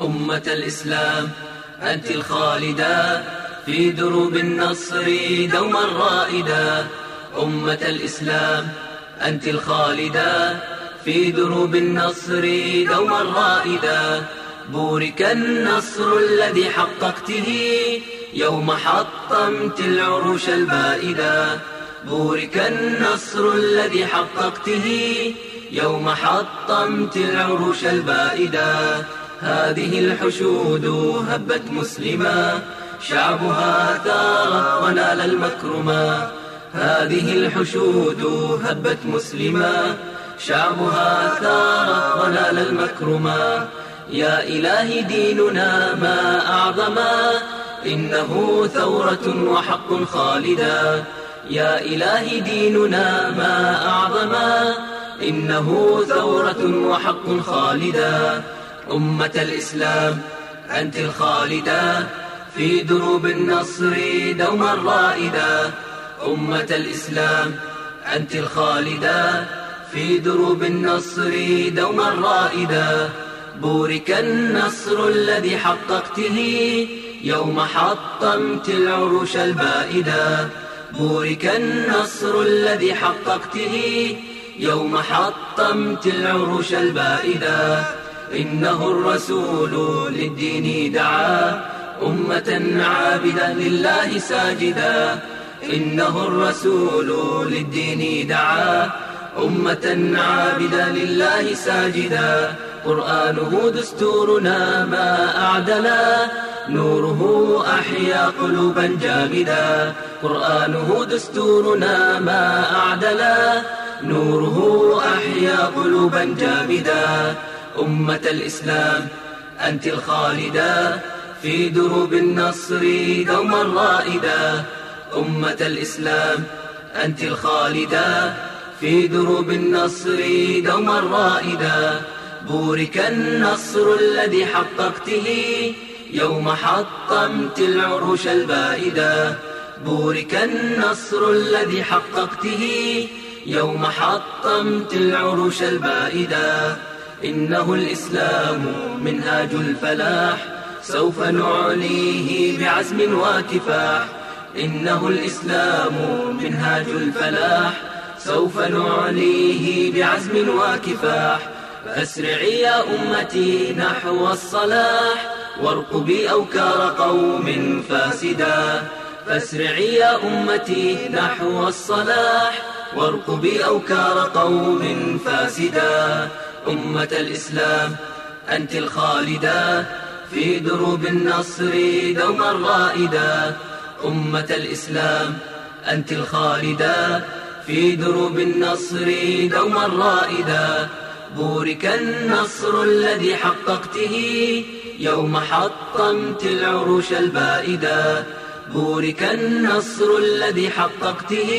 أمة الإسلام. أنت الخالدة في دروب النصر دوما رائدة. أمة الإسلام. أنت الخالدة في دروب النصر دوما رائدة. بورك النصر الذي حققته يوم حطمت العروش البائدة. بورك النصر الذي حققته يوم حطمت العروش البائدة. هذه الحشود هبت مسلما شعبها ثار ونال المكرما. هذه الحشود هبت مسلما شعبها ثار ونال المكرما. يا إلهي ديننا ما أعظما إنه ثورة وحق خالدا. يا إلهي ديننا ما أعظما إنه ثورة وحق خالدا. أمة الإسلام. أنت الخالدة في دروب النصر دوما رائدة. أمة الإسلام. أنت الخالدة في دروب النصر دوما رائدة. بورك النصر الذي حققته يوم حطمت العروش البائدة. بورك النصر الذي حققته يوم حطمت العروش البائدة. إنه الرسول للدين دعا أمة عابدة لله ساجدا. إنه الرسول للدين دعا أمة عابدة لله ساجدا. قرآنه دستورنا ما أعدلا نوره أحيا قلوبا جامدا. قرآنه دستورنا ما أعدلا نوره أحيا قلوبا جامدا. أمة الإسلام. أنت الخالدة في دروب النصر دوما رائدة. أمة الإسلام أنت الخالدة في دروب النصر دوما رائدة. بورك النصر الذي حققته يوم حطمت العروش البائدة. بورك النصر الذي حققته يوم حطمت العروش البائدة. إنه الإسلام منهاج الفلاح سوف نعليه بعزم وكفاح إنه الإسلام منهاج الفلاح سوف نعليه بعزم وكفاح فاسرعي يا أمتي نحو الصلاح وارقبي أوكار قوم فاسدا. فاسرعي يا أمتي نحو الصلاح وارقبي أوكار قوم فاسدا. أمة الإسلام. أنت الخالدة في دروب النصر دوما رائدة أمة الإسلام. أنت الخالدة في دروب النصر دوما رائدة بورك النصر الذي حققته يوم حطمت العروش البائدة. بورك النصر الذي حققته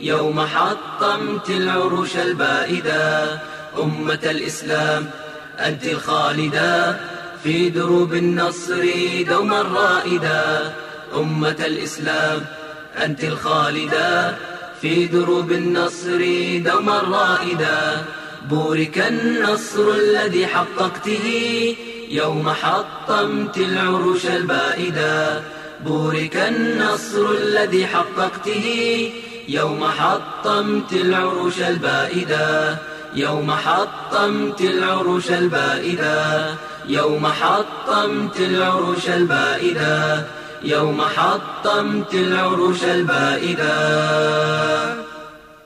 يوم حطمت العروش البائدة. أمة الإسلام. أنت الخالدة في دروب النصر دوما رائدة أمة الإسلام. أنت الخالدة في دروب النصر دوما رائدة بورك النصر الذي حققته يوم حطمت العروش البائدة. بورك النصر الذي حققته يوم حطمت العروش البائدة. يوم حطمت العروش البائدة يوم حطمت العروش البائدة يوم حطمت العروش البائدة.